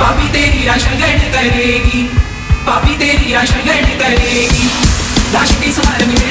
पापी तेरी राशन करेगी। पापी तेरी राशन करेगी। राशि की सवाल मिले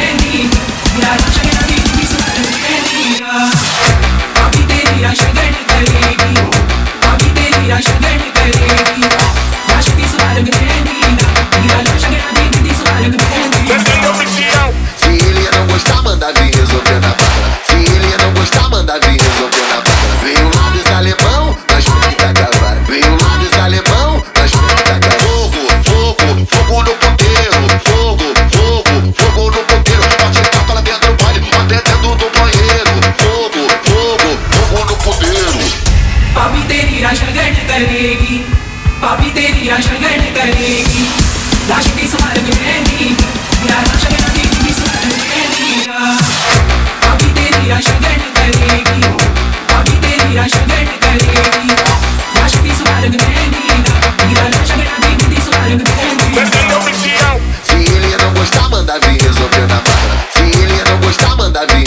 पापी तेरी आशंगण करेगी लाश की संभाल मिलेगी यार आशंगण तेरी भी संभाल मिलेगी पापी तेरी आशंगण करेगी पापी तेरी आशंगण करेगी लाश की संभाल मिलेगी यार आशंगण तेरी भी संभाल मिलेगी Se ele não gostar, manda vir resolver na bala. Se ele não gostar, manda vir